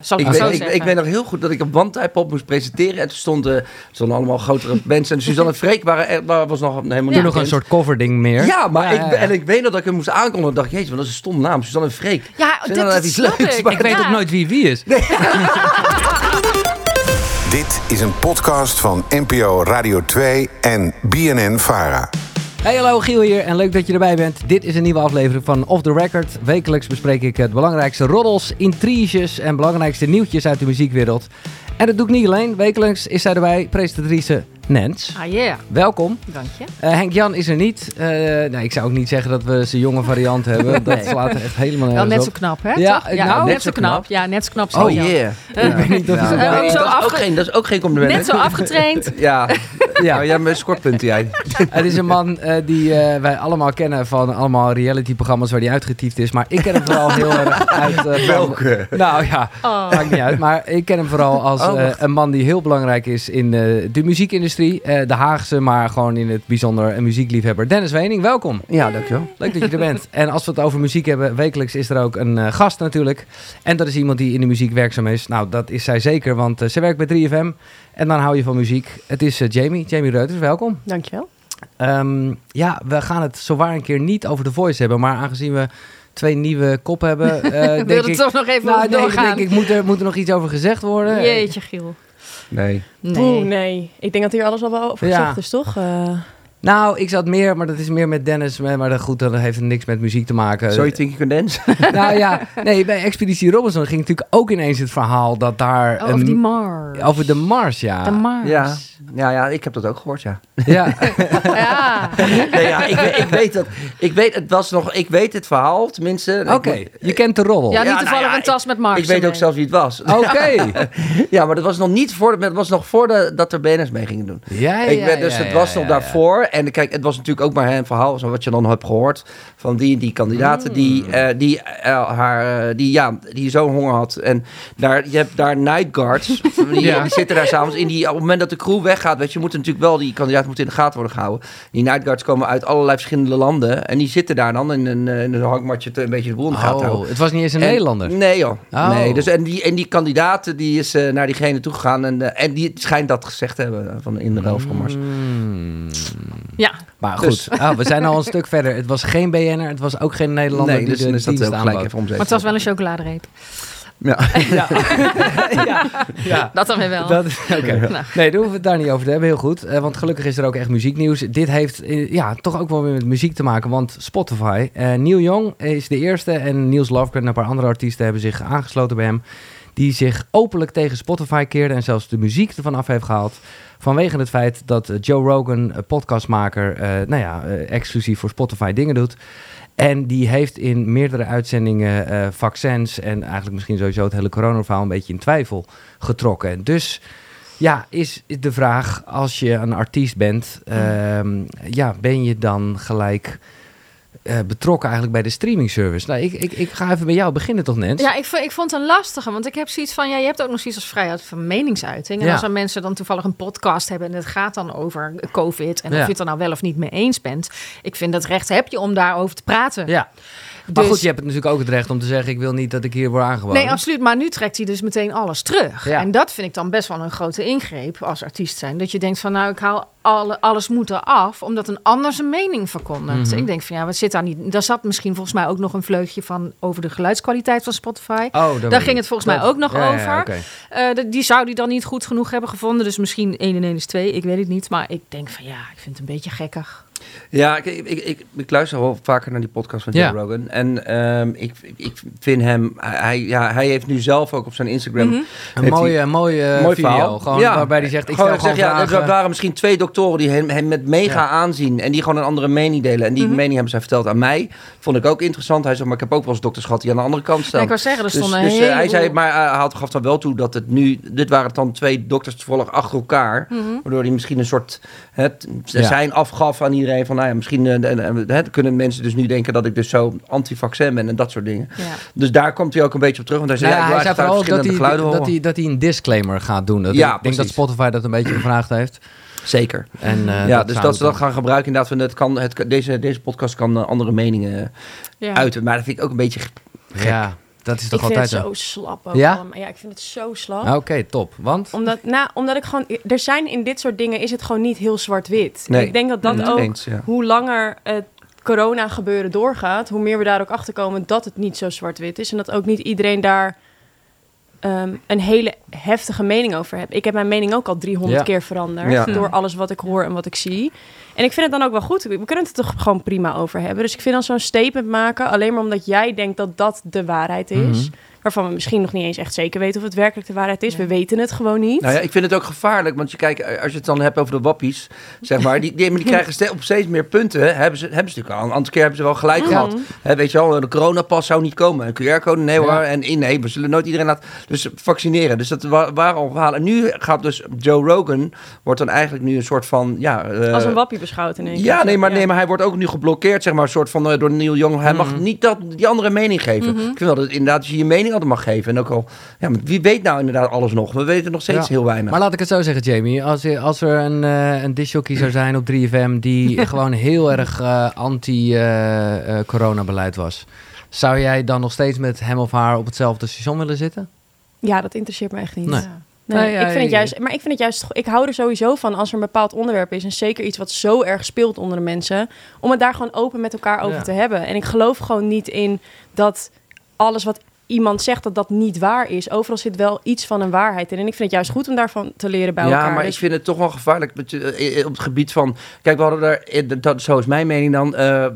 Zal ik, Ik weet, zo ik, zeggen. ik weet nog heel goed dat ik op moest presenteren. En toen stonden, stonden allemaal grotere mensen. En Suzanne en Freek waren, er- waren- was nog helemaal niet nog een soort coverding meer. Ja, maar Ja, ik, ja, ja. En ik weet nog dat ik hem moest aankondigen. En dacht ik, jezus, wat dat is een stom naam. Suzanne en Freek. Ja, dit, dat even iets snap leuks, ik. maar Ik weet Ja. ook nooit wie wie is. Dit is een podcast van NPO Radio 2 en BNN Vara. Hey, hallo, Giel hier en leuk dat je erbij bent. Dit is een nieuwe aflevering van Off The Record. Wekelijks bespreek ik het belangrijkste roddels, intriges en belangrijkste nieuwtjes uit de muziekwereld. En dat doe ik niet alleen. Wekelijks is zij erbij, presentatrice Nens. Ah, yeah. Welkom. Dank je. Eh, Henk Jan is er niet. Eh, nou, ik zou ook niet zeggen dat we zijn jonge variant hebben. Dat slaat er echt helemaal Wel nergens net zo knap, hè? Ja, nou, net zo knap. Ja, net zo knap. Oh yeah. Ik weet niet of Ja. je ook Nee, zo dat, is ook geen, dat is ook geen compliment. Net zo afgetraind. Ja, Ja. ja. jij bent scortpunten jij. Het is een man eh, die wij allemaal kennen van allemaal reality-programma's waar hij uitgetiefd is. Maar ik ken hem vooral heel erg uit... van- Welke? Nou ja, Oh. maakt niet uit. Maar ik ken hem vooral als Oh, eh, een man die heel belangrijk is in eh, de muziekindustrie. Eh, de Haagse, maar gewoon in het bijzonder een muziekliefhebber. Dennis Wening, welkom. Ja, dankjewel. Leuk dat je er bent. En als we het over muziek hebben, wekelijks is er ook een eh, gast natuurlijk. En dat is iemand die in de muziek werkzaam is. Nou, dat is zij zeker, want eh, ze werkt bij 3FM. En dan hou je van muziek. Het is Jamie, Jamie Reuters, welkom. Dankjewel. Ehm, ja, we gaan het zowaar een keer niet over The Voice hebben. Maar aangezien we twee nieuwe kop hebben, denk wil ik... toch nog even Nou, doorgaan. denk ik, moet er, moet er nog iets over gezegd worden? Jeetje, Giel. Nee. Nee. Oeh, nee. Ik denk dat hier alles al wel over Ja. gezegd is, toch? Eh, Nou, ik zat meer, maar dat is meer met Dennis. Maar maar dat, goed, dat heeft niks met muziek te maken. Sorry, Twinkie Condens. Nou ja, nee, bij Expeditie Robinson ging natuurlijk ook ineens het verhaal dat daar... Oh, over een- die Mars. over de Mars, ja. De Mars. Ja. Ja, ja, ik heb dat ook gehoord, ja. ja. Ja. Nee, ja, ik, weet- ik weet dat. Ik weet, het was nog, ik weet het verhaal, tenminste. Oké, Ik- je kent de roddel. Ja, niet nou toevallig ja, een tas met Mars. Ik weet ook ermee. zelf wie het was. Oké. Ja, maar dat was nog niet voor, dat was nog voor de, dat er BNS mee gingen doen. Ja, ik ja, ben, dus ja, het was ja, nog ja, ja. daarvoor. En kijk, het was natuurlijk ook maar een verhaal, zo wat je dan hebt gehoord. Van die en die kandidaten die, Hmm. eh, die, eh, haar, eh, die, ja, die zo'n honger had. En daar, je hebt daar night guards. die, Ja. die zitten daar s'avonds in. Die, op het moment dat de crew weggaat, weet je, moeten natuurlijk wel, die kandidaten moeten in de gaten worden gehouden. Die night guards komen uit allerlei verschillende landen. En die zitten daar dan in een, in een hangmatje te, een beetje de boel in de gaten te Oh, houden. het was niet eens een En- Nederlander. Nee joh. Oh. Nee, dus, en, die, en die kandidaat die is naar diegene toegegaan. En, eh, en die schijnt dat gezegd te hebben van in de Mars. Hmm. Maar goed, Dus- ah, we zijn al een stuk verder. Het was geen BN'er, het was ook geen Nederlander Nee, die dus, de dus dat dienst aanbood. even omzetten. Maar het was wel een chocoladereep. Ja. Ja. ja. ja. Dat dan weer wel. Dat, oké. Nou. Nee, daar hoeven we het daar niet over te hebben. Heel goed. Eh, want gelukkig is er ook echt muzieknieuws. Dit heeft eh, ja, toch ook wel weer met muziek te maken. Want Spotify. eh Neil Young is de eerste. En Niels Lofgren en een paar andere artiesten hebben zich aangesloten bij hem. Die zich openlijk tegen Spotify keerden. En zelfs de muziek ervan af heeft gehaald. Vanwege het feit dat eh, Joe Rogan, een podcastmaker, eh, nou ja, eh, exclusief voor Spotify dingen doet. En die heeft in meerdere uitzendingen eh, vaccins en eigenlijk misschien sowieso het hele coronaverhaal een beetje in twijfel getrokken. Dus ja, is de vraag, als je een artiest bent, ehm, ja, ben je dan gelijk eh, betrokken eigenlijk bij de streaming service? Nou, ik, ik, ik ga even bij jou beginnen toch, Nens? Ja, ik, ik vond het een lastige, want ik heb zoiets van, ja, je hebt ook nog zoiets als vrijheid van meningsuiting. En Ja. als er mensen dan toevallig een podcast hebben en het gaat dan over COVID en Ja. of je het er nou wel of niet mee eens bent, ik vind dat recht heb je om daarover te praten. Ja. Maar Dus- goed, je hebt natuurlijk ook het recht om te zeggen, ik wil niet dat ik hier word aangeboden. Nee, absoluut. Maar nu trekt hij dus meteen alles terug. Ja. En dat vind ik dan best wel een grote ingreep als artiest zijn. Dat je denkt van nou, ik haal alle, alles moeten af, omdat een ander zijn mening verkondigt. Mhm. Ik denk van ja, wat zit daar niet? Daar zat misschien volgens mij ook nog een vleugje van over de geluidskwaliteit van Spotify. Oh, daar ging het volgens mij ook nog ja, over. Eh, die zou die dan niet goed genoeg hebben gevonden. Dus misschien 1 en 1 is 2, ik weet het niet. Maar ik denk van ja, ik vind het een beetje gekkig. Ja, ik, ik, ik, ik luister wel vaker naar die podcast van Joe Ja. Rogan. En ehm, ik, ik vind hem... Hij, ja, hij heeft nu zelf ook op zijn Instagram... Mhm. Een mooie, mooie Mooi video. verhaal. Gewoon, Ja. Waarbij hij zegt, ik Gewoon stel gewoon zeg, ja, vragen. Er waren misschien twee doktoren die hem, hem met mega Ja. aanzien. En die gewoon een andere mening delen. En die Mhm. mening hebben zij verteld aan mij. Vond ik ook interessant. Hij zegt, maar ik heb ook wel eens dokters gehad die aan de andere kant staan. ik wou zeggen, er Dus, stonden dus eh, hij zei, maar uh, hij had, gaf dan wel toe dat het nu... Dit waren dan twee dokters toevallig achter elkaar. Mhm. Waardoor hij misschien een soort het, Ja. zijn afgaf aan iedereen. Van nou ja, misschien eh, hè, kunnen mensen dus nu denken dat ik dus zo anti-vaccin ben en dat soort dingen. Ja. Dus daar komt hij ook een beetje op terug. Want hij zei, Nou ja, hij zei vooral dat hij, geluiden dat, hij, dat hij een disclaimer gaat doen. Dat Ja, ik denk dat precies. Spotify dat een beetje gevraagd heeft. Zeker. En, eh, ja, dus dat ze dat gaan gebruiken. Inderdaad, van het kan, het, deze, deze podcast kan eh, andere meningen Ja. uiten. Maar dat vind ik ook een beetje gek. Ja. Dat is Ik toch vind altijd het zo? slap ook Ja? allemaal. Ja, ik vind het zo slap. Ah, Oké, top. Want? Omdat, nou, omdat ik gewoon... Er zijn in dit soort dingen is het gewoon niet heel zwart-wit. Nee. Ik denk dat dat Mm, ook... eens, ja. Hoe langer het corona gebeuren doorgaat... hoe meer we daar ook achter komen dat het niet zo zwart-wit is. En dat ook niet iedereen daar... ehm, een hele heftige mening over heeft. Ik heb mijn mening ook al 300 Ja. keer veranderd. Ja. Door alles wat ik hoor en wat ik zie. En ik vind het dan ook wel goed. We kunnen het er toch gewoon prima over hebben. Dus ik vind dan zo'n statement maken... alleen maar omdat jij denkt dat dat de waarheid is... Mhm. Waarvan we misschien nog niet eens echt zeker weten of het werkelijk de waarheid is. We weten het gewoon niet. Nou ja, ik vind het ook gevaarlijk, want je kijkt, als je het dan hebt over de wappies, zeg maar, die, die, die krijgen ste- op steeds meer punten. Hebben ze, hebben ze natuurlijk al. Een andere keer hebben ze wel gelijk Mhm. gehad. Hè, weet je wel, de coronapas zou niet komen. Een QR-code, nee hoor. Ja. En in, nee, we zullen nooit iedereen laten. Dus vaccineren. Dus dat wa- waren al verhalen. En nu gaat dus Joe Rogan, wordt dan eigenlijk nu een soort van, ja... eh, Als een wappie beschouwd in één keer. Ja, nee maar, Ja. nee, maar hij wordt ook nu geblokkeerd, zeg maar, een soort van eh, door Neil Young. Hij mag niet dat, die andere mening geven. Ik vind wel dat inderdaad je je mening altijd mag geven. En ook al, ja, maar wie weet nou inderdaad alles nog? We weten nog steeds Ja. heel weinig. Maar laat ik het zo zeggen, Jamie. Als, er- als er een, eh een zou zijn op 3FM die gewoon heel erg eh, anti-coronabeleid was, zou jij dan nog steeds met hem of haar op hetzelfde station willen zitten? Ja, dat interesseert me echt niet. Nee. Nee, Nee, ja, ik vind het juist, maar ik vind het juist, ik hou er sowieso van als er een bepaald onderwerp is en zeker iets wat zo erg speelt onder de mensen, om het daar gewoon open met elkaar over Ja. te hebben. En ik geloof gewoon niet in dat alles wat iemand zegt dat dat niet waar is. Overal zit wel iets van een waarheid in. En ik vind het juist goed om daarvan te leren bij ja, elkaar. maar Dus- ik vind het toch wel gevaarlijk eh, eh, op het gebied van... Kijk, we hadden daar, eh, dat, zo is mijn mening dan, eh,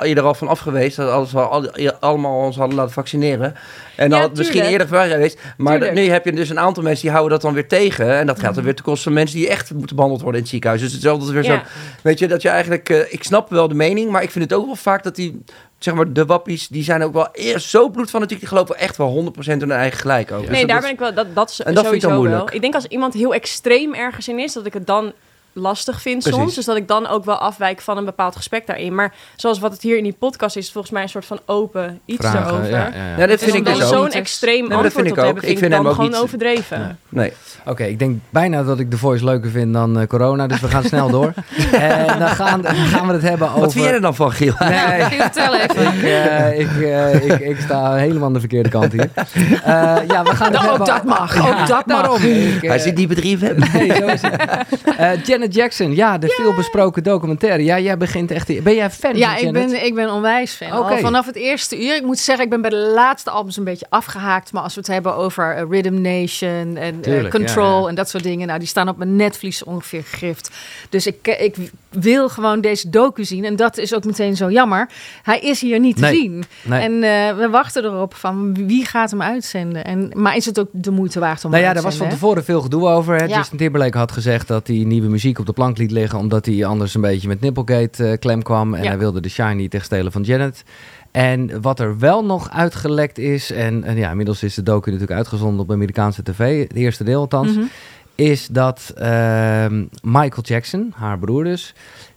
eerder al van af geweest. Dat als we al, allemaal ons hadden laten vaccineren. En dan Ja, had misschien eerder ver geweest. Maar dat- nu heb je dus een aantal mensen die houden dat dan weer tegen. En dat gaat dan weer ten koste van mensen die echt moeten behandeld worden in het ziekenhuis. Dus hetzelfde weer Ja. zo... Weet je, dat je eigenlijk... ik snap wel de mening, maar ik vind het ook wel vaak dat die... Zeg maar, de wappies, die zijn ook wel eerst zo bloedfanatiek. Die geloven echt wel 100% in hun eigen gelijk over. Dus Nee, dat daar is- ben ik wel. Dat, dat is En dat vind ik dan sowieso moeilijk. wel. Ik denk als iemand heel extreem ergens in is, dat ik het dan lastig vind Precies. soms. Dus dat ik dan ook wel afwijk van een bepaald gesprek daarin. Maar zoals wat het hier in die podcast is, volgens mij een soort van open iets Vragen, erover. ja, ja, ja. Ja, dit Dus vind om ik dan dus ook. zo'n extreem maar dat antwoord vind op ik te ook. hebben, Ik vind hem dan ook gewoon niet- overdreven. Nee. Oké, ik denk bijna dat ik The Voice leuker vind dan eh, corona, dus we gaan snel door. en dan gaan, dan gaan we het hebben over... Wat vind jij er dan van, Giel? Nee, Giel, vertel even. ik, eh, ik, eh, ik, ik sta helemaal aan de verkeerde kant hier. Eh, ja, we gaan het Nou, ook hebben... dat mag. Ook dat mag. Daarom. Ik, eh, Hij zit niet bedrijven. Nee, zo is het. Janet Jackson, ja, de veelbesproken documentaire. Ja, jij begint echt... Ben jij fan Ja, van ik Janet? ben, ik ben onwijs fan. Al vanaf het eerste uur. Ik moet zeggen, ik ben bij de laatste albums een beetje afgehaakt. Maar als we het hebben over eh, Rhythm Nation en eh, Control ja, ja. en dat soort dingen. Nou, die staan op mijn netvlies ongeveer gegrift. Dus ik, eh, ik wil gewoon deze docu zien. En dat is ook meteen zo jammer. Hij is hier niet te zien. Nee. En eh, we wachten erop van wie gaat hem uitzenden. En, maar is het ook de moeite waard om Nou ja, uit was van tevoren veel gedoe over. Hè? Ja. Justin Timberlake had gezegd dat hij nieuwe muziek op de plank liet liggen... omdat hij anders een beetje met Nipplegate eh, klem kwam. En Ja. hij wilde de shine niet tegenstelen van Janet. En wat er wel nog uitgelekt is... en, en ja, inmiddels is de docu natuurlijk uitgezonden op Amerikaanse tv... het eerste deel althans... Mhm. is dat ehm, Michael Jackson, haar broer dus...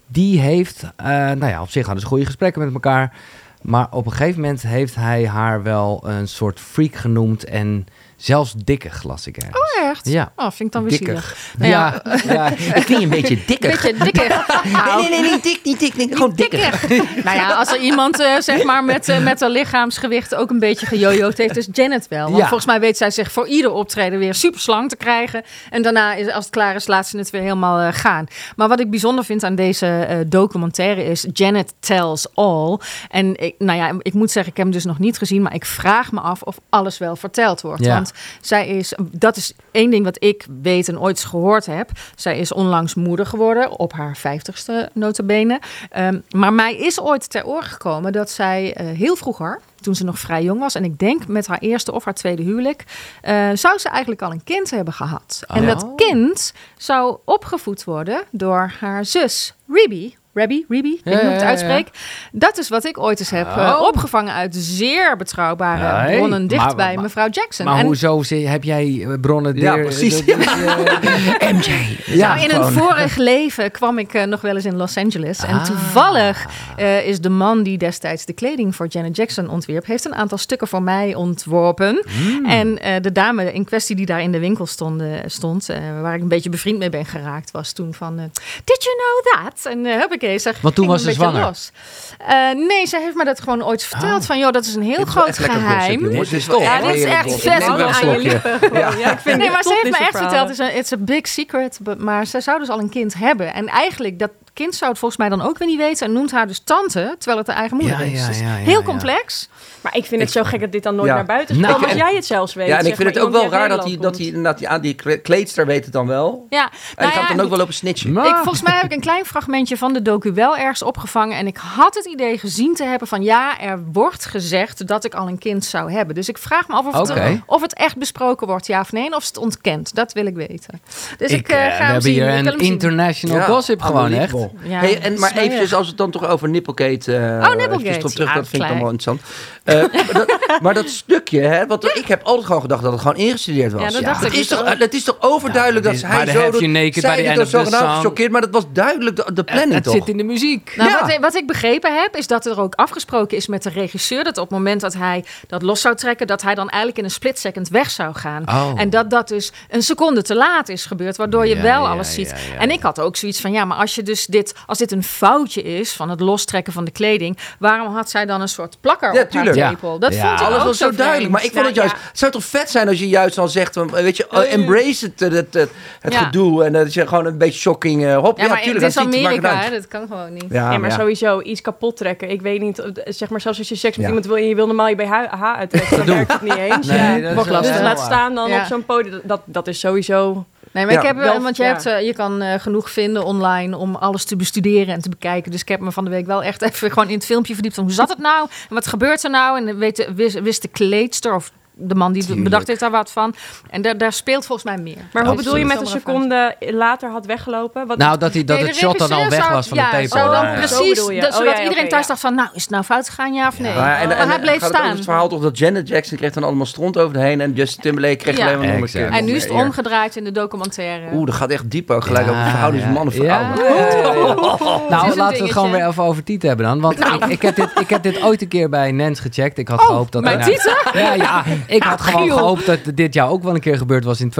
die heeft, eh, nou ja, op zich hadden ze goede gesprekken met elkaar... maar op een gegeven moment heeft hij haar wel een soort freak genoemd... en zelfs dikke las ik ergens. Oh, echt? Ja. Oh, vind ik dan weer Dikker. zielig. Nou ja, ja, ja, Ik vind je een beetje dikker. Beetje dikker. Nou, Nee, nee, nee, niet dik, niet dik. Nee, gewoon dikker. nou ja, als er iemand eh, zeg maar met, eh, met haar lichaamsgewicht ook een beetje gejojoed heeft, is Janet wel. Want Ja. volgens mij weet zij zich voor ieder optreden weer super slank te krijgen. En daarna, is, als het klaar is, laat ze het weer helemaal eh, gaan. Maar wat ik bijzonder vind aan deze documentaire is Janet Tells All. En ik, nou ja, ik moet zeggen, ik heb hem dus nog niet gezien, maar ik vraag me af of alles wel verteld wordt. Ja. Want zij is, dat is één ding wat ik weet en ooit gehoord heb. Zij is onlangs moeder geworden, op haar vijftigste notabene. Ehm, maar mij is ooit ter oor gekomen dat zij eh, heel vroeger, toen ze nog vrij jong was... en ik denk met haar eerste of haar tweede huwelijk... eh, zou ze eigenlijk al een kind hebben gehad. En Oh. dat kind zou opgevoed worden door haar zus, Ribi. Rebby, Ribi, ik weet niet hoe ik het Ja, ja, ja. uitspreek. Dat is wat ik ooit eens heb eh, Oh. opgevangen uit zeer betrouwbare Nee, bronnen dicht maar- bij maar- mevrouw Jackson. Maar En- hoezo heb jij eh, bronnen... Ja, der- precies. MJ. ja, nou, in een vorig leven kwam ik eh, nog wel eens in Los Angeles. En Ah. toevallig eh, is de man die destijds de kleding voor Janet Jackson ontwierp... heeft een aantal stukken voor mij ontworpen. Hmm. En eh, de dame in kwestie die daar in de winkel stond... stond eh, waar ik een beetje bevriend mee ben geraakt... was toen van, did you know that? En uh, huppakee, Ze Want toen was ze zwanger. los. Eh, nee, ze heeft me dat gewoon ooit verteld. Van, joh, dat is een heel Dit is groot geheim. Dit is Dit is Ja, dit is echt vet. Aan je lippen. Gewoon. Ja, ik vind Nee, maar ze heeft me echt verteld, is it's a big secret, maar ze zou dus al een kind hebben. En eigenlijk, dat kind zou het volgens mij dan ook weer niet weten en noemt haar dus tante, terwijl het de eigen moeder Ja, is. ja, Dus ja, ja, heel ja. complex. Maar ik vind het zo gek dat dit dan nooit Ja. naar buiten Nou, komt. als en- jij het zelfs weet. Ja, en ik vind het ook wel raar dat hij, dat hij inderdaad die, aan die kle- kleedster weet het dan wel. Ja, En nou gaat ja, dan ook wel snitchen. Maar- Ik, volgens mij heb ik een klein fragmentje van de docu wel ergens opgevangen. En ik had het idee gezien te hebben van ja, er wordt gezegd dat ik al een kind zou hebben. Dus ik vraag me af of het, of het echt besproken wordt, ja of nee. Of ze het ontkent. Dat wil ik weten. Dus ik, Ik, eh, eh, ga we hem hebben zien. hier een international gossip gewoon echt. Ja, Hey, en, maar smerig. eventjes, als we het dan toch over Nipplegate... eh Oh, op terug, Ja, dat vind ik dan wel interessant. Eh, maar, dat, maar dat stukje, hè, want ik heb altijd gewoon gedacht dat het gewoon ingestudeerd was. Ja, dat dacht ik is dus toch, dat is toch overduidelijk Ja, dat dat hij zo... de doet- naked zij by the end maar dat was duidelijk de, de planning het toch? zit in de muziek. Nou, wat, ik- wat ik begrepen heb, is dat er ook afgesproken is met de regisseur. Dat op het moment dat hij dat los zou trekken, dat hij dan eigenlijk in een split second weg zou gaan. Oh. En dat dat dus een seconde te laat is gebeurd, waardoor je wel alles ziet. En ik had ook zoiets van, ja, maar als je dus dit, als dit een foutje is van het lostrekken van de kleding, waarom had zij dan een soort plakker Ja, op tuurlijk. haar tepel? Dat Ja. vond ik Alles ook was zo vreemd. duidelijk. Maar ik vond het Nou, juist... Het zou toch vet zijn als je juist dan zegt... van, Weet je, Oh, embrace het, het, het, het, het Ja. gedoe. En dat je gewoon een beetje shocking... eh, hop, Ja, ja, maar tuurlijk. het is Amerika, dat kan gewoon niet. Ja, maar ja. sowieso iets kapot trekken. Ik weet niet, eh, zeg maar zelfs als je seks met Ja. iemand wil en je wil normaal je BH uittrekken, dan werkt het niet eens. Nee, ja. dat is lastig. ja, laat staan dan Ja. op zo'n podium. Dat, dat is sowieso. Nee, maar Ja. ik heb, Wel, want je, ja. hebt, eh, je kan eh, genoeg vinden online om alles te bestuderen en te bekijken. Dus ik heb me van de week wel echt even gewoon in het filmpje verdiept van hoe zat het nou? En wat gebeurt er nou? En weet, wist, wist de kleedster of de man die Tuurlijk. bedacht heeft daar wat van. En daar, daar speelt volgens mij meer. Maar hoe bedoel je met een seconde later had weggelopen? Wat, Nou, dat, hij, dat Nee, het de shot dan al weg zou- was van ja, de tepel. Zou dan Ja, ja. Zo precies, bedoel je. dat, Oh, zodat ja, iedereen thuis ja. dacht van, nou, is het nou fout gegaan, ja of nee? Maar en- hij bleef het staan. Het verhaal toch dat Janet Jackson kreeg dan allemaal stront over de heen en Justin Timberlake kreeg Ja. alleen maar nog een Exact. keer. En nu is het omgedraaid in de documentaire. Oeh, dat gaat echt diep ook gelijk Ja, over de verhouding ja. van man en vrouw. Ja, ja, ja, ja. Het Nou, een laten we het gewoon weer even over Tiet hebben dan. Want ik, ik, heb dit, ik heb dit ooit een keer bij Nens gecheckt. Ik had gehoopt dat... Oh, mijn hij- Tieten? Ja, ja. Ik had gewoon Giel. gehoopt dat dit jou ook wel een keer gebeurd was in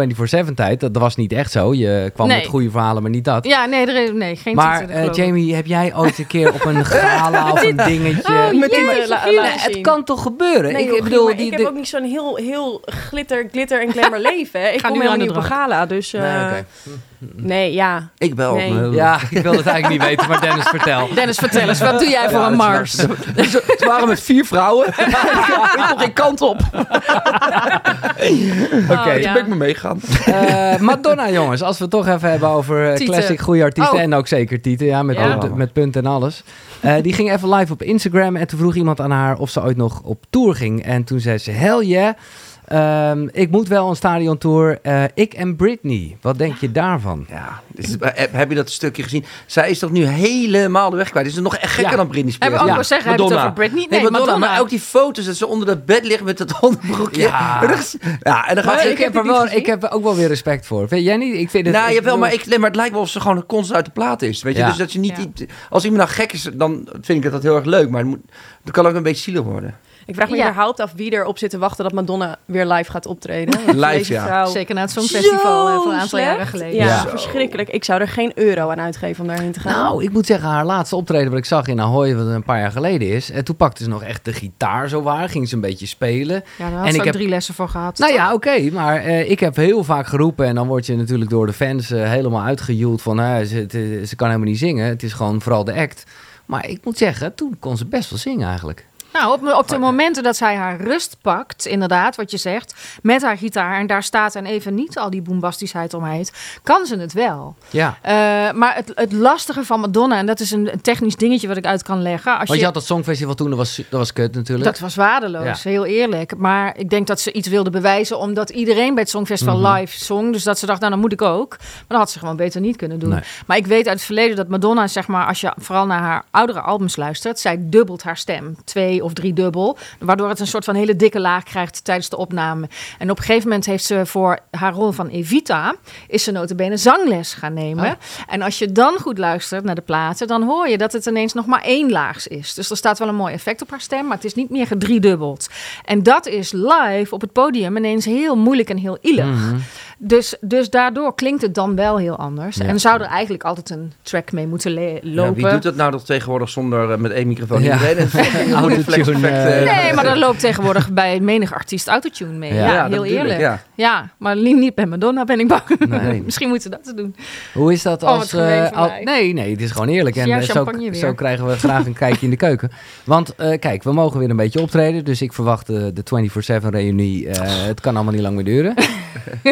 24-7 tijd. Dat was niet echt zo. Je kwam Nee. met goede verhalen, maar niet dat. Ja, nee, er is, nee geen Maar eh. Jamie, heb jij ooit een keer op een gala of een dingetje... Oh, met die het kan toch gebeuren? Nee, ik, joh, bedoel, die, ik heb de- ook niet zo'n heel, heel glitter, glitter en glamour leven. hè. Ik Ga kom nu helemaal aan de niet op een gala, dus... eh, Nee, ja. Ik wel. Nee. Ja, ik wil het eigenlijk niet weten, maar Dennis, vertel. Dennis, vertel eens, wat doe jij voor Ja, een Mars? Ze, waren met vier vrouwen. Ik nog geen kant op. Oké, Oh, Toen ja. ben ik me meegaan. Eh, Madonna, jongens. Als we het toch even hebben over eh, Tieten. classic goede artiesten. Oh. En ook zeker Tieten, ja, met, Ja. Punt, met punt en alles. Eh, die ging even live op Instagram. En toen vroeg iemand aan haar of ze ooit nog op tour ging. En toen zei ze, hell yeah. Ehm, ik moet wel een stadiontour. Eh, ik en Britney. Wat denk je daarvan? Ja, dus, eh, heb je dat stukje gezien? Zij is toch nu helemaal de weg kwijt. Is het nog echt gekker Ja. dan Britney Spears? Hebben we ook Ja, wel zeggen, hebben we het over Britney? Nee, Nee, Madonna, Madonna. Maar ook die foto's dat ze onder dat bed ligt met dat onderbroekje. Ja. En dan, ja, en dan gaat ze... ik, heb er wel, ik heb er ook wel weer respect voor. Vind jij niet? Ik vind het, Nou, ik jawel, bedoel- maar, ik, nee, maar het lijkt wel of ze gewoon constant uit de plaat is. Weet je? Ja. Dus dat je niet... Als iemand nou gek is, dan vind ik dat heel erg leuk. Maar het moet, dat kan ook een beetje zielig worden. Ik vraag me Ja. überhaupt af wie erop zit te wachten dat Madonna weer live gaat optreden. Live, deze ja. vrouw- Zeker na het Songfestival eh, van een aantal slecht. jaren geleden. Ja, Ja. verschrikkelijk. Ik zou er geen euro aan uitgeven om daarheen te gaan. Nou, ik moet zeggen, haar laatste optreden wat ik zag in Ahoy, wat een paar jaar geleden is. En toen pakte ze nog echt de gitaar zo waar, ging ze een beetje spelen. Ja, daar had En ze ik heb- drie lessen voor gehad. Nou ja, oké, maar eh, ik heb heel vaak geroepen en dan word je natuurlijk door de fans eh, helemaal uitgejoeld van eh, eh, ze kan helemaal niet zingen. Het is gewoon vooral de act. Maar ik moet zeggen, toen kon ze best wel zingen eigenlijk. Nou, op, op de momenten dat zij haar rust pakt, inderdaad, wat je zegt, met haar gitaar, en daar staat en even niet al die boombastischheid omheen, kan ze het wel. Ja. Eh, maar het, het lastige van Madonna, en dat is een, een technisch dingetje wat ik uit kan leggen. Als Want je had dat Songfestival toen, dat was, dat was kut natuurlijk. Dat was waardeloos, heel eerlijk. Maar ik denk dat ze iets wilde bewijzen, omdat iedereen bij het Songfestival Mhm. live zong. Dus dat ze dacht, nou dan moet ik ook. Maar dat had ze gewoon beter niet kunnen doen. Nee. Maar ik weet uit het verleden dat Madonna, zeg maar, als je vooral naar haar oudere albums luistert, zij dubbelt haar stem. Twee of drie dubbel. Waardoor het een soort van hele dikke laag krijgt tijdens de opname. En op een gegeven moment heeft ze voor haar rol van Evita, is ze notabene zangles gaan nemen. Oh. En als je dan goed luistert naar de platen, dan hoor je dat het ineens nog maar één laags is. Dus er staat wel een mooi effect op haar stem, maar het is niet meer gedriedubbeld. En dat is live op het podium ineens heel moeilijk en heel ielig. Mhm. Dus, dus daardoor klinkt het dan wel heel anders. Ja. En zou er eigenlijk altijd een track mee moeten le- Ja, lopen. wie doet dat nou nog tegenwoordig zonder eh, met één microfoon Ja. iedereen? Autotune, eh, eh, Nee, maar daar loopt tegenwoordig bij menig artiest autotune mee. Ja. Ja, Ja, dat heel ik, eerlijk. ja. Ja. maar niet bij Madonna ben ik bang. Nee. Misschien moeten ze dat doen. Hoe is dat Oh, als... eh, al- nee, nee, het is gewoon eerlijk. En zo, zo krijgen we graag een kijkje in de keuken. Want eh, kijk, we mogen weer een beetje optreden. Dus ik verwacht de 24-7 reunie. eh, het kan allemaal niet lang meer duren.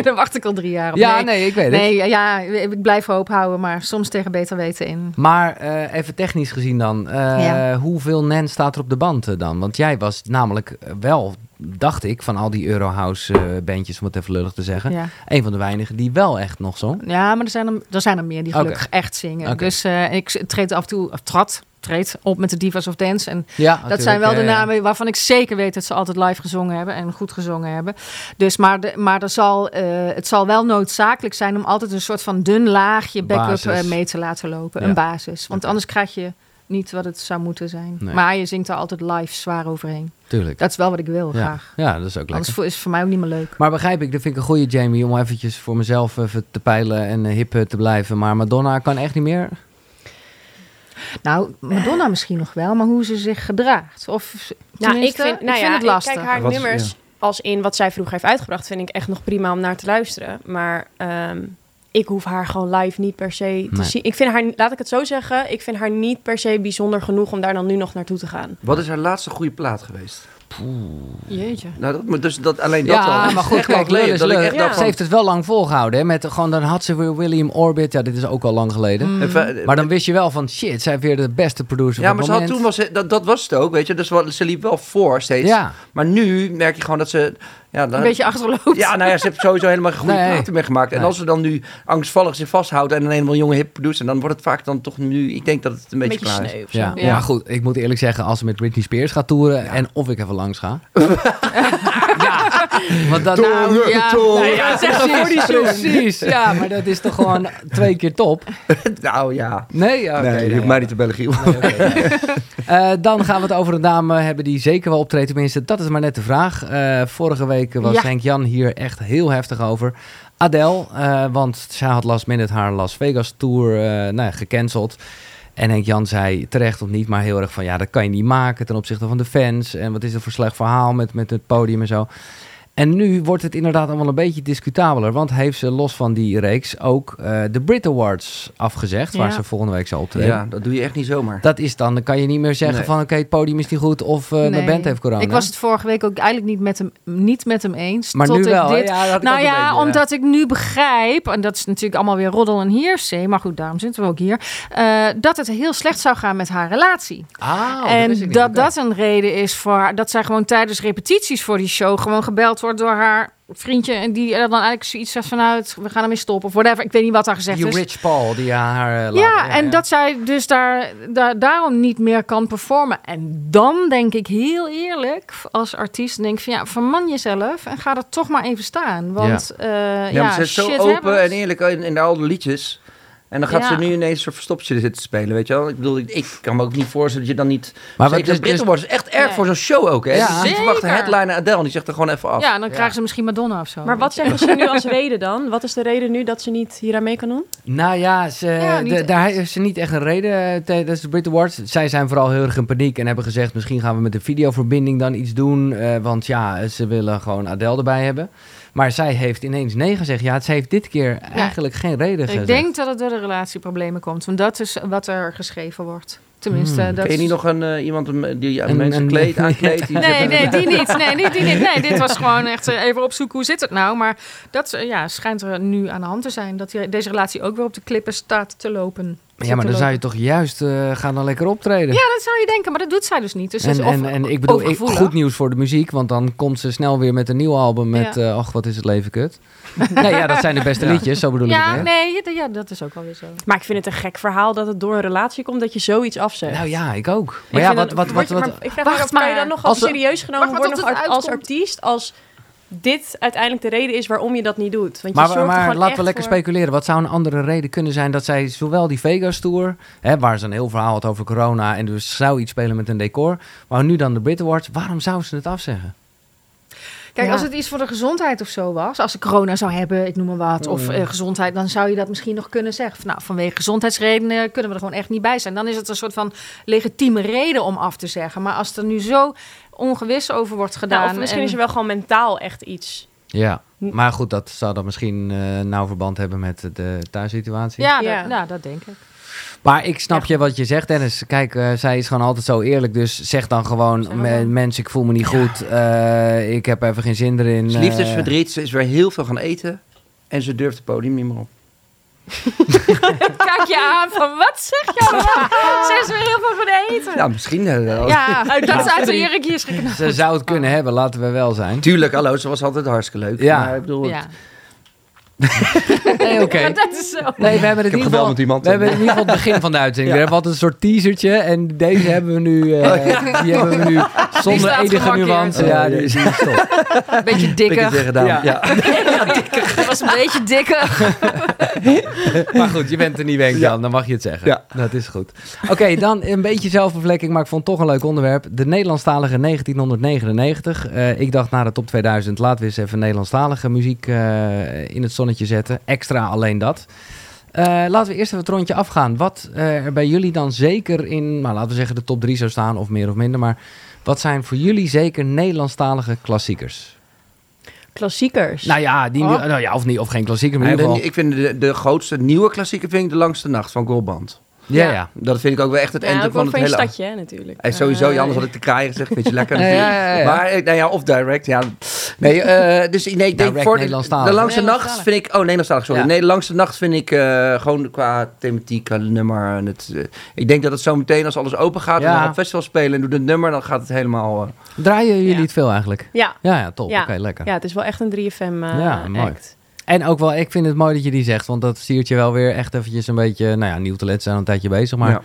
wacht ik al drie jaar op. ja, nee. nee, ik weet het. Nee, ja, ik blijf hoop houden, maar soms tegen beter weten in. Maar eh, even technisch gezien dan. eh, Ja. Hoeveel nen staat er op de band eh, dan? Want jij was namelijk wel, dacht ik, van al die Eurohouse eh bandjes, om het even lullig te zeggen. Ja. Een van de weinigen die wel echt nog zong. Ja, maar er zijn er, er, zijn er meer die gelukkig echt zingen. Dus ik treed af en toe, of trad, op met de Divas of Dance. En Ja, dat zijn wel de namen waarvan ik zeker weet dat ze altijd live gezongen hebben en goed gezongen hebben. Dus, maar de, maar er zal, eh, het zal wel noodzakelijk zijn om altijd een soort van dun laagje backup eh, mee te laten lopen. Ja. Een basis. Want anders krijg je niet wat het zou moeten zijn. Nee. Maar je zingt er altijd live zwaar overheen. Tuurlijk. Dat is wel wat ik wil, ja. graag. ja, dat is ook lekker. Anders is het voor mij ook niet meer leuk. Maar begrijp ik, dat vind ik een goede Jamie om eventjes voor mezelf even te peilen en eh, hip te blijven. Maar Madonna kan echt niet meer. Nou, Madonna misschien nog wel, maar hoe ze zich gedraagt. Of Nou, ik tenminste, vind, nou ja, het ik lastig. kijk haar Wat nummers als in wat zij vroeger heeft uitgebracht, vind ik echt nog prima om naar te luisteren. Maar ehm, ik hoef haar gewoon live niet per se te Nee. zien. Ik vind haar, laat ik het zo zeggen, ik vind haar niet per se bijzonder genoeg om daar dan nu nog naartoe te gaan. Wat is haar laatste goede plaat geweest? Jeetje. Nou, dat, maar dus dat, alleen dat al. ja, maar goed, kijk, dat ik echt Ja. dacht Ze heeft het wel lang volgehouden. Hè, met, gewoon, dan had ze weer William Orbit. Ja, dit is ook al lang geleden. Mm. Even, Maar dan wist je wel van, shit, zij heeft weer de beste producer Ja, van maar ze had, toen was het, dat, dat was het ook, weet je. Dus wat, ze liep wel voor steeds. Ja, Maar nu merk je gewoon dat ze... Ja, dan, Een beetje achterloopt. Ja, nou ja, ze heeft sowieso helemaal geen goede Nee. platen gemaakt. En Nee. als ze dan nu angstvallig zich vasthoudt en een helemaal jonge hip producer, dan wordt het vaak dan toch nu... Ik denk dat het een beetje, beetje klaar is. sneu of zo. ja. Ja. goed, ik moet eerlijk zeggen, als ze met Britney Spears gaat toeren en of ik even langs ga. ja, want dat... Nou, ja, nou ja, zeg dat voor die show. Precies, ja, maar dat is toch gewoon twee keer top? nou ja. Nee, ja, nee, mij niet te bellen, Giel. Eh, dan gaan we het over een dame hebben die zeker wel optreedt. Tenminste, dat is maar net de vraag. Eh, vorige week was Ja. Henk Jan hier echt heel heftig over. Adele, eh, want zij had last minute haar Las Vegas tour eh, nou, ja, gecanceld. En Henk Jan zei terecht of niet, maar heel erg van ja, dat kan je niet maken ten opzichte van de fans. En wat is het voor slecht verhaal met, met het podium en zo. En nu wordt het inderdaad allemaal een beetje discutabeler. Want heeft ze los van die reeks ook eh, de Brit Awards afgezegd. Waar ze volgende week zal optreden. Ja, dat doe je echt niet zomaar. Dat is dan, dan kan je niet meer zeggen Nee. van oké, het podium is niet goed of eh, mijn band heeft corona. Ik was het vorige week ook eigenlijk niet met hem, niet met hem eens. maar tot nu ik wel. dit Ja, dat nou ja, beetje, omdat ik nu begrijp, en dat is natuurlijk allemaal weer roddel en heersay, maar goed, daarom zitten we ook hier, eh, dat het heel slecht zou gaan met haar relatie. Ah, dat ik en niet. dat Oké. dat een reden is voor dat zij gewoon tijdens repetities voor die show gewoon gebeld wordt door haar vriendje en die er dan eigenlijk zoiets zegt vanuit, we gaan ermee stoppen of whatever. Ik weet niet wat daar gezegd Die is. Rich Paul, die haar... eh, laat- Ja, en dat zij dus daar, daar, daarom niet meer kan performen. En dan denk ik heel eerlijk, als artiest, denk ik van ja, verman jezelf en ga er toch maar even staan. Want ja, Ja, ja, maar ze is zo open happens. en eerlijk in, in al de liedjes. En dan gaat Ja. ze nu ineens een soort verstoppertje zitten spelen, weet je wel. Ik bedoel, ik, ik kan me ook niet voorstellen dat je dan niet... Maar wat is dus, worden echt erg Nee. voor zo'n show ook, hè. Ja. Die verwachten headliner Adele en die zegt er gewoon even af. Ja, dan krijgen ze misschien Madonna of zo. Maar wat zeggen ze nu als reden dan? Wat is de reden nu dat ze niet hier aan mee kan doen? nou ja, ze, Ja, de- daar heeft ze niet echt een reden tijdens de Brit Awards. Zij zijn vooral heel erg in paniek en hebben gezegd... misschien gaan we met de videoverbinding dan iets doen. eh, want ja, ze willen gewoon Adele erbij hebben. Maar zij heeft ineens nee gezegd. Ja, ze heeft dit keer eigenlijk geen reden gezegd. ik denk dat het door de relatieproblemen komt. Want dat is wat er geschreven wordt. Tenminste, Hmm. dat Ken je niet nog een, eh, iemand die aan Een- mensen een- kleedt, aankleedt? die Nee, nee, die niet. Nee, die, die niet. Nee, dit was gewoon echt eh, even opzoeken hoe zit het nou. Maar dat eh, ja, schijnt er nu aan de hand te zijn. Dat die, deze relatie ook weer op de klippen staat te lopen. Ja, maar dan zou je toch juist eh, gaan dan lekker optreden. Ja, dat zou je denken, maar dat doet zij dus niet. Dus En, is of- en, en ik bedoel, ik, goed nieuws voor de muziek, want dan komt ze snel weer met een nieuw album met, Ja. eh, ach, wat is het leven kut. nee, ja, dat zijn de beste Ja. liedjes, zo bedoel ik Ja, hè? nee, ja, ja, dat is ook wel weer zo. Maar ik vind het een gek verhaal dat het door een relatie komt dat je zoiets afzegt. Nou ja, ik ook. Ik Maar ja, vind wat, wat, wat, wat, maar ik vraag Wacht me af, kan je dan nog serieus genomen worden als, artiest als dit uiteindelijk de reden is waarom je dat niet doet? Want je maar, zorgt maar laten we lekker voor- speculeren. Wat zou een andere reden kunnen zijn dat zij zowel die Vegas Tour, hè, waar ze een heel verhaal had over corona en dus zou iets spelen met een decor, maar nu dan de Brit Awards, waarom zou ze het afzeggen? Kijk, Ja. als het iets voor de gezondheid of zo was, als ik corona zou hebben, ik noem maar wat, Mm. of eh, gezondheid, dan zou je dat misschien nog kunnen zeggen. Van, nou, vanwege gezondheidsredenen kunnen we er gewoon echt niet bij zijn. Dan is het een soort van legitieme reden om af te zeggen. Maar als er nu zo ongewis over wordt gedaan. Nou, of misschien en- is er wel gewoon mentaal echt iets. Ja, maar goed, dat zou dan misschien eh nauw verband hebben met de thuissituatie. Ja, Ja. Dat, nou, dat denk ik. Maar ik snap je wat je zegt, Dennis. Kijk, eh, zij is gewoon altijd zo eerlijk. Dus zeg dan gewoon, Zeg maar "Me- gewoon. mensen, ik voel me niet goed. eh, ik heb even geen zin erin. Ze eh." liefdesverdriet, ze is weer heel veel gaan eten. En ze durft het podium niet meer op. Kijk je aan van, wat zeg je allemaal? Ze is weer heel veel van eten. Ja, misschien. wel. Ja, dat is uit de jurkjes geknapt. Ze zou het kunnen hebben, laten we wel zijn. Tuurlijk, hallo, ze was altijd hartstikke leuk. Ja. Maar ik bedoel, Ja. Nee, oké. Dat is zo. Nee, we hebben het Ik heb in ieder geval, met iemand. we hebben in ieder geval het begin van de uitzending. We hebben altijd een soort teasertje. En deze hebben we nu, eh, die hebben we nu zonder enige nuance. Ja, Oh, die, is. Een beetje heb ik het dikker. gedaan. Ja. Ja. Het was een beetje dikker. Maar goed, je bent er niet week, Jan. Dan mag je het zeggen. Ja. Dat is goed. Oké, dan een beetje zelfbevlekking. Maar ik vond het toch een leuk onderwerp. De Nederlandstalige 1999. Eh, ik dacht na de top 2000, laten we eens even Nederlandstalige muziek eh, in het zonnetje zetten. Extra alleen dat. Eh, laten we eerst even het rondje afgaan. Wat eh, er bij jullie dan zeker in, nou, laten we zeggen de top 3 zou staan, of meer of minder. Maar wat zijn voor jullie zeker Nederlandstalige klassiekers? Klassiekers. Nou ja, die, Oh. nou ja of, niet, of geen klassieker, maar ik vind de, de grootste nieuwe klassieker vind ik de langste nacht van Goldband. Ja, Ja. ja. Dat vind ik ook wel echt het ja, einde van het van je hele... stadje, hè, natuurlijk. En sowieso, Eh, anders had ik te kraaien gezegd. Vind je lekker Ja, natuurlijk. ja, ja, ja. Maar, eh, nou ja, of direct, ja. Nee, eh, dus nee, ik denk Direct voor de, de langste nacht vind ik... Oh, Nederlandstalig, sorry. Ja. Nee, de langste nacht vind ik eh, gewoon qua thematiek, qua nummer. En het, eh, ik denk dat het zo meteen als alles open gaat, Ja. en dan het festival spelen en doe het nummer, dan gaat het helemaal... eh, Draaien jullie Ja. het veel eigenlijk? Ja, Ja, ja, top. Ja. Oké, lekker. ja, het is wel echt een 3FM eh Ja, mooi. act. En ook wel, ik vind het mooi dat je die zegt, want dat stuurt je wel weer echt eventjes een beetje, nou ja, nieuw talent zijn al een tijdje bezig, maar, ja.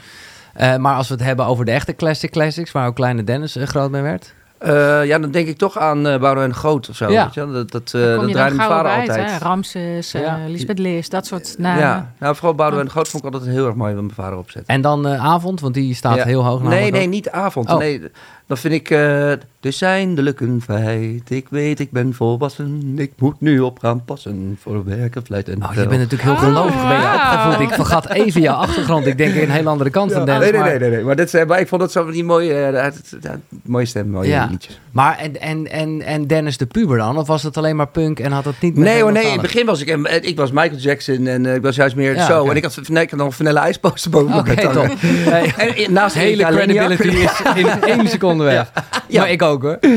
eh, maar als we het hebben over de echte classic classics, waar ook kleine Dennis eh, groot mee werd. Eh, ja, dan denk ik toch aan uh, Boudewijn de Groot of zo. Ja. Weet je? Dat, dat, eh kom dat je draaide mijn vader bij, altijd. hè? Ramses, eh Ja. Lisbeth Leers, dat soort namen. Ja, nou, vooral Boudewijn de Groot vond ik altijd heel erg mooi wat mijn vader opzet. En dan eh, avond, want die staat Ja. heel hoog Nee, nee, ook. niet avond. Oh. Nee, dan vind ik eh de eindelijk een feit. Ik weet, ik ben volwassen. Ik moet nu op gaan passen voor werk en Oh, je bent natuurlijk heel Oh, gelovig, ben je opgevoed. Ik vergat even jouw achtergrond. Ik denk een heel andere kant van Ja, Dennis. nee, nee, maar- nee, nee, nee. Maar, dit, zijn- maar ik vond het zo van die mooie, eh, ja, mooie stem, mooie Ja. liedjes. Maar en, en, en, en Dennis de puber dan? Of was het alleen maar punk en had het niet Nee hoor, nee. In het begin was ik, eh, ik was Michael Jackson en eh, ik was juist meer Ja, zo. En ik had, nee, ik had nog een vanille ijsposter boven mijn. Hey, En eh, naast hele credibility is in één seconde Ja. Maar ik ook hoor.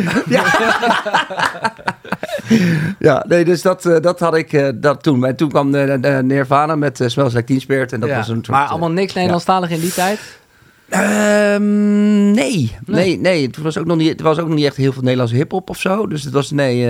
Ja, nee, dus dat, eh, dat had ik eh, dat toen. En toen kwam eh, Nirvana met Smells Like Teen Spirit. En dat Ja. was een soort, maar allemaal niks Nederlandstalig in die tijd? Ehm, nee, nee, nee. Het was ook nog niet, het was ook nog niet echt heel veel Nederlandse hip-hop of zo. Dus het was, nee,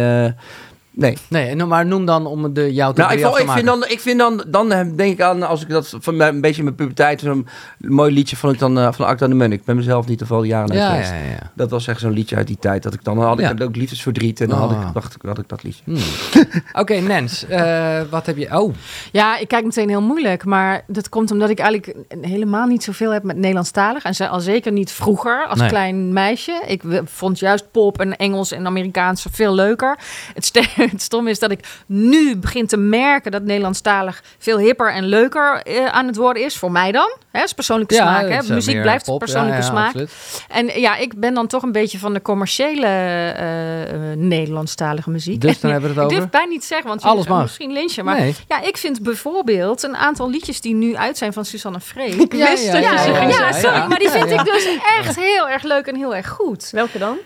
nee. Nee, en- maar noem dan om de jou te Nou, ik, ik vind dan, ik vind dan, dan denk ik aan, als ik dat van mijn, een beetje in mijn puberteit, zo'n mooi liedje vond ik dan eh, van Acta de Munnik. Ik ben mezelf niet te veel jaren uit Ja, geweest. ja, ja. Dat was echt zo'n liedje uit die tijd. Dat ik dan had ik Ja. ook liefdesverdriet en dan had ik, dacht ik, had ik dat liedje. Hmm. Oké, Nens, eh, wat heb je... Oh, Ja, ik kijk meteen heel moeilijk. Maar dat komt omdat ik eigenlijk helemaal niet zoveel heb met Nederlandstalig. En ze- al zeker niet vroeger als Nee. klein meisje. Ik vond juist pop en Engels en Amerikaans veel leuker. Het, st het stom is dat ik nu begin te merken dat Nederlandstalig veel hipper en leuker eh, aan het worden is. Voor mij dan. Hè, is persoonlijke smaak. het Hè. is, eh, Muziek blijft pop. persoonlijke Ja, ja, smaak. absoluut. En ja, ik ben dan toch een beetje van de commerciële eh, eh, Nederlandstalige muziek. Dus dan hebben we het ik durf over? bijna niet zeggen, want je- Alles mag. misschien lynchen. Maar Nee. ja, ik vind bijvoorbeeld een aantal liedjes die nu uit zijn van Suzanne Freek. Ja, ja, ja, Ja, ja, sorry, maar die vind Ja, ja. ik dus echt heel erg leuk en heel erg goed. Welke dan?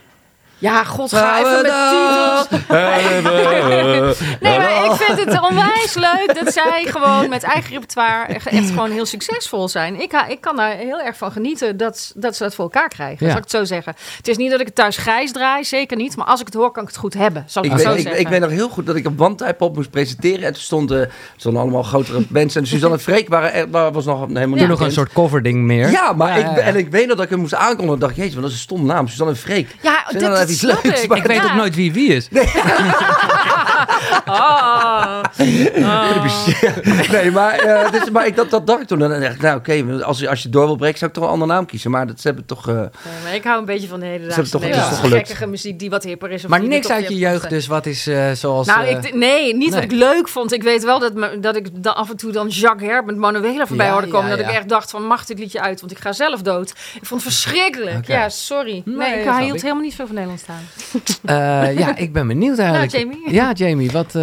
Ja, god, ga even met titels. Nee, maar ik vind het onwijs leuk dat zij gewoon met eigen repertoire echt, echt gewoon heel succesvol zijn. Ik, ha- ik kan daar heel erg van genieten dat, dat ze dat voor elkaar krijgen, Ja. zal ik het zo zeggen. Het is niet dat ik het thuis grijs draai, zeker niet. Maar als ik het hoor, kan ik het goed hebben, zal ik, Ik het zo weet, ik, zeggen. ik weet nog heel goed dat ik op Wandtijpop moest presenteren. En toen stonden, stonden allemaal grotere bands. En Suzanne Freek waren, er- wa- was nog helemaal niet Toen nog een soort coverding meer. Ja, maar Ja, Ik, ja, ja. En ik weet nog dat ik hem moest aankondigen. dacht ik, jeetje, wat is een stom naam. Suzanne Freek. Ja, dit dan even iets snap leuks. ik. maar- Ik weet Ja. ook nooit wie wie is. Oh. nee, maar, eh, dus, maar ik, dat, dat dacht ik toen. En dan dacht ik, nou oké, als, je- als je door wil breken, zou ik toch een andere naam kiezen. Maar dat, ze hebben toch... eh, Nee, maar ik hou een beetje van de hele hebben toch- is toch gelukt. gekkige muziek die wat hipper is. Of Maar niks uit je jeugd dus. Wat is eh, zoals... Nou, ik, nee, niet wat nee. ik leuk vond. Ik weet wel dat, me, dat ik dan af en toe dan Jacques Herb met Manuela voorbij Ja, hoorde komen. ja, dat ja. ik echt dacht van, mag dit liedje uit? Want ik ga zelf dood. Ik vond het verschrikkelijk. Ja, sorry. Nee, Nee, ik hield ik. helemaal niet zo van Nederlands staan. eh, ja, ik ben benieuwd eigenlijk. Nou, Jamie. Ja, Jamie, wat eh,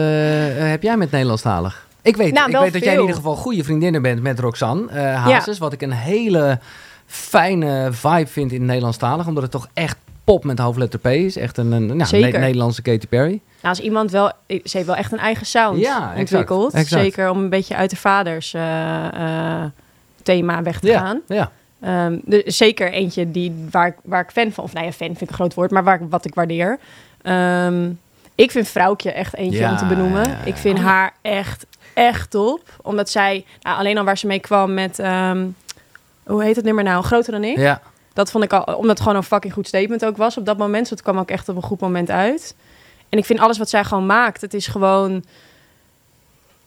heb jij met Nederlandstalig? Ik weet, Nou, ik weet dat jij in ieder geval goede vriendinnen bent met Roxanne eh Hazes. Wat ik een hele fijne vibe vind in het Nederlandstalig. Omdat het toch echt pop met hoofdletter P is. Echt een, een nou. Ne- Nederlandse Katy Perry. Nou, als iemand wel... Ze heeft wel echt een eigen sound Ja, ontwikkeld. exact. Zeker om een beetje uit de vaders eh, eh, thema weg te gaan. Ja, Ehm, de, zeker eentje die, waar, ik- waar ik fan van... Of nou ja, fan vind ik een groot woord. Maar waar, wat ik waardeer. Ehm, ik vind Vrouwtje echt eentje Ja, om te benoemen. ja, ja. Ik vind Oh. haar echt, echt top. Omdat zij... Nou, alleen al waar ze mee kwam met... ehm, hoe heet het nummer nou? Groter dan ik? ja. Dat vond ik al, omdat het gewoon een fucking goed statement ook was op dat moment. Dus het kwam ook echt op een goed moment uit. En ik vind alles wat zij gewoon maakt, het is gewoon,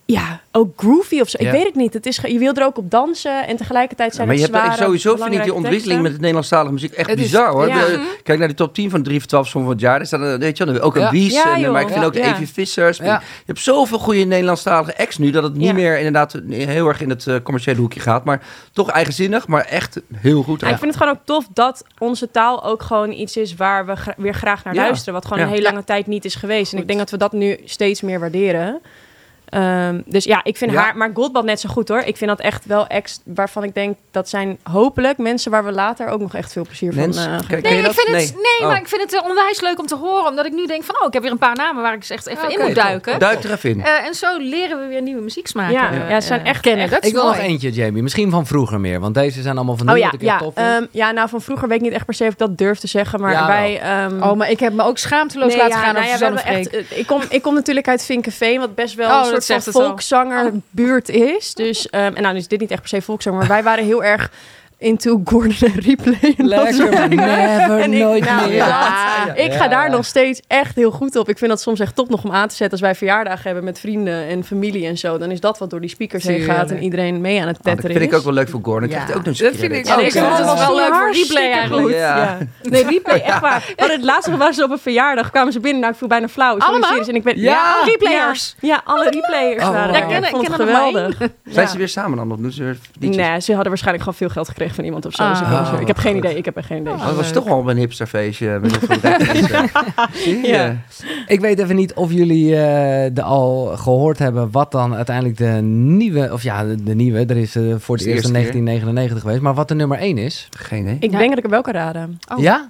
ja, ook groovy of zo. Ja. Ik weet het niet. Het is, je wil er ook op dansen en tegelijkertijd zijn maar je het hebt, sowieso vind ik die ontwikkeling met het Nederlandstalige muziek echt Het is- bizar hoor. ja. De- kijk naar die top 10 van 3 voor 12 Song van het jaar. Er staat weet je wel, ook een. Wies. En, maar ik vind ook. Evie Vissers. Je hebt zoveel goede Nederlandstalige acts nu dat het niet meer inderdaad heel erg in het eh, commerciële hoekje gaat. Maar toch eigenzinnig, maar echt heel goed. Ik vind het gewoon ook tof dat onze taal ook gewoon iets is waar we gra- weer graag naar luisteren. Wat gewoon een hele lange tijd niet is geweest. En ik denk dat we dat nu steeds meer waarderen. Ehm, dus ja, ik vind Ja. haar, maar Goldbad net zo goed hoor. Ik vind dat echt wel ex waarvan ik denk dat zijn hopelijk mensen waar we later ook nog echt veel plezier van eh, ken Nee, ik vind het, nee, Oh. maar ik vind het onwijs leuk om te horen. Omdat ik nu denk van, oh, ik heb weer een paar namen waar ik eens echt even Ja, in moet top. duiken. Duik er even in. Eh, en zo leren we weer nieuwe muzieksmaken. Ja, eh, ja, ze zijn eh, echt- kennen. echt- Dat is Ik wil nog eentje, Jamie. Misschien van vroeger meer. Want deze zijn allemaal van nu Oh ja, wat ik echt ja, tof vind. ehm, ja, nou van vroeger weet ik niet echt per se of ik dat durf te zeggen. Maar Ja, wij... ehm, Oh, maar ik heb me ook schaamteloos nee, laten ja, gaan nou over echt, ik, kom, ik kom natuurlijk uit Vinkenveen, wat best wel Oh, soort van het al. volkszangerbuurt is. Dus, ehm, en nou is dit niet echt per se volkszanger, maar wij waren heel erg into Gordon en Replay. en Lekker, never, En ik- nooit nou, meer. ja, Ja, ik ja, ga daar ja. nog steeds echt heel goed op. Ik vind dat soms echt top nog om aan te zetten als wij verjaardagen hebben met vrienden en familie en zo. Dan is dat wat door die speakers heen gaat en iedereen mee aan het Ah, dat tetteren vind ik ook wel leuk voor Gordon. Ja. Krijgt ook nog eens Dat vind ik ook ik vind het wel. wel leuk voor replay eigenlijk. Ja. Ja. Nee, replay, echt waar. We hadden het laatste was ze op een verjaardag. kwamen ze binnen, nou ik voel bijna flauw. Allemaal? En ik ben, Ja. Replayers? Ja, alle replayers Oh, waren er. Ik geweldig. Zijn ze weer samen dan? Of doen ze? Nee, ze hadden waarschijnlijk gewoon veel geld gekregen van iemand of zo. Dus ik, Ah. ik heb geen goed. idee. Ik heb echt geen idee. Oh, dat was toch wel een hipsterfeestje. Met? Ja. Ik weet even niet of jullie eh er al gehoord hebben wat dan uiteindelijk de nieuwe, of ja, de, de nieuwe, er is eh, voor het de eerst in eerste keer? 1999 geweest, maar wat de nummer 1 is. Geen idee. Ik Ja. denk dat ik wel kan raden. Oh, Ja?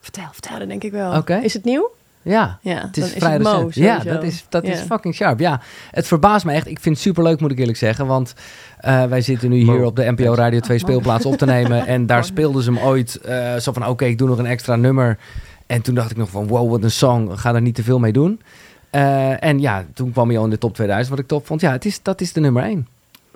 Vertel, vertel. Dat denk ik wel. Oké. Is het nieuw? Ja. Ja, Het is dan vrij het Mo, recent. Ja, dat is, dat is fucking sharp. Ja, het verbaast me echt. Ik vind het superleuk, moet ik eerlijk zeggen. Want eh, wij zitten nu hier op de NPO Radio 2 speelplaats op te nemen. En daar speelden ze hem ooit eh, zo van, oké, ik doe nog een extra nummer. En toen dacht ik nog van, wow, wat een song. Ga daar niet te veel mee doen. Eh, en ja, toen kwam hij al in de top 2000, wat ik top vond. Ja, het is, dat is de nummer 1.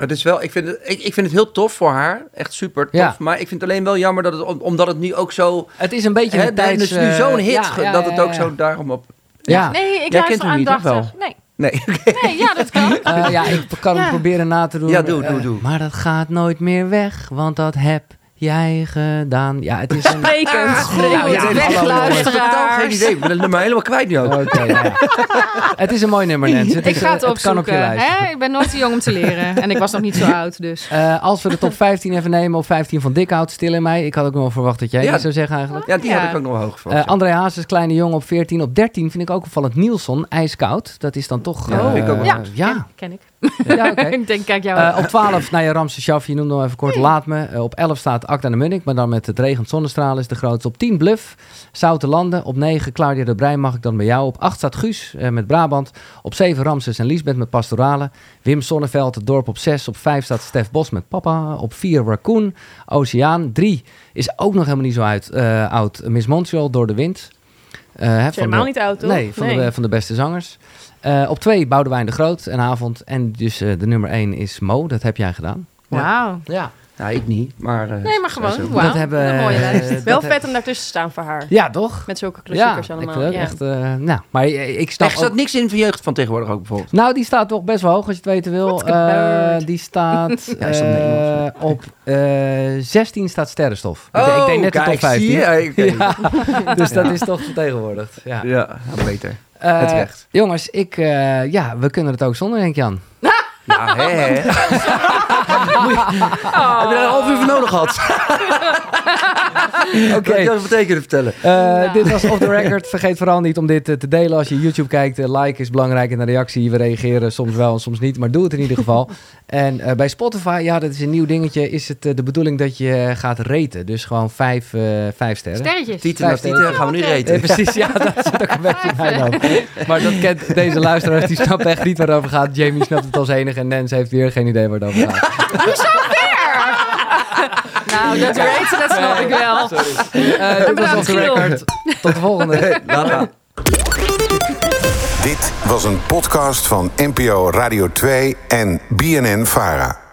Het is wel, ik, vind het, ik, ik vind het heel tof voor haar. Echt super tof. Ja. Maar ik vind het alleen wel jammer dat het, om- omdat het nu ook zo... Het is een beetje Hè, een tijds... dus nu eh, zo'n hit, ja, ja, dat het ook ja. zo daarom op... Ja, Nee, ik Jij kent luister hem niet, of aandachtig. wel? Nee. Nee, nee, ja, dat kan. Eh, ja, ik kan hem Ja. proberen na te doen. Ja, doe, Eh, doe, doe. Maar dat gaat nooit meer weg, want dat heb jij gedaan. Ja, het is een... Sprekend. Nou, sprekend. ja, luisteraars. geen idee. Ik ben het nummer helemaal kwijt nu ook. Oké, ja. Het is een mooi nummer, Nens. Het, Ik is, ga eh, het kan op je opzoeken. lijst. hè? Ik ben nooit te jong om te leren. En ik was nog niet zo oud, dus. Eh, als we de top 15 even nemen, op 15 van Dikhout, Stil in mij. Ik had ook nog wel verwacht dat jij Ja. die zou zeggen eigenlijk. Ja, die Ja. heb ik ook nog wel hoog Eh verwacht. André Hazes, Kleine Jongen op 14. Op 13 vind ik ook opvallend Nielsen, IJskoud. Dat is dan toch... Ja, eh, vind ik ook wel. Ja, ja. Ken, ken ik. ja oké. ik denk, kijk jou. Eh, op 12, nou ja, Ramse Shaf, je noemde hem even kort, laat me. Eh, op 11 staat Acta de Munnik, maar dan met het regent zonnestralen is de grootste. Op 10 Bluff, Zoute Landen. Op 9 Claudia de Breij mag ik dan bij jou. Op 8 staat Guus eh, met Brabant. Op 7 Ramses en Liesbeth met Pastorale. Wim Sonneveld, het dorp op 6. Op 5 staat Stef Bos met Papa. Op 4 Raccoon, Oceaan. 3 is ook nog helemaal niet zo uit, eh, oud. Miss Montreal, Door de Wind. Eh, hè, Is helemaal niet oud, toch? Nee, van, De, van de beste zangers. Eh, op 2 Boudewijn de Groot, een avond. En dus eh, de nummer 1 is Mo, dat heb jij gedaan. Wauw. Ja. Nou, ik niet, maar... eh, Nee, maar gewoon. Wauw, Dat hebben, een mooie eh, lijst. dat Wel heb- vet om daartussen te staan voor haar. Ja, toch? Met zulke Ja, klassiekers ik allemaal. vind het ja. echt... eh, nou, maar ik snap Er staat ook- niks in van jeugd van tegenwoordig ook bijvoorbeeld. Nou, die staat toch best wel hoog als je het weten wil. Eh, die staat Ja, eh, op eh 16 staat sterrenstof. ik, Oh, denk- ik denk net de top kijk, 15. zie je? Ja. Ja, dus dat is toch vertegenwoordigd. Ja. Ja, nou, beter. Eh, Het recht. jongens, ik, eh, ja, we kunnen het ook zonder Henk Jan. Ja, hè, hè. Heb je daar een half uur voor nodig gehad? Oké. Kan je dat betekenen vertellen? Eh, Dit was Off The Record. Vergeet vooral niet om dit eh, te delen als je YouTube kijkt. Eh, like is belangrijk en de reactie. We reageren soms wel en soms niet, maar doe het in ieder geval. en eh, bij Spotify, ja, dat is een nieuw dingetje, is het de bedoeling dat je gaat raten. Dus gewoon vijf, eh, vijf sterren. Sterretjes. Tieten naar tieten, gaan we nu reten. precies, ja, dat zit ook een beetje hoofd. Maar dat kent deze luisteraars, die snapt echt niet waar het over gaat. Jamie snapt het als en Nens heeft weer geen idee waar het over gaat. Nou, dat raten, dat snap ik wel. Eh, dit was. Record. Tot de volgende. Maar. Dit was een podcast van NPO Radio 2 en BNN Vara.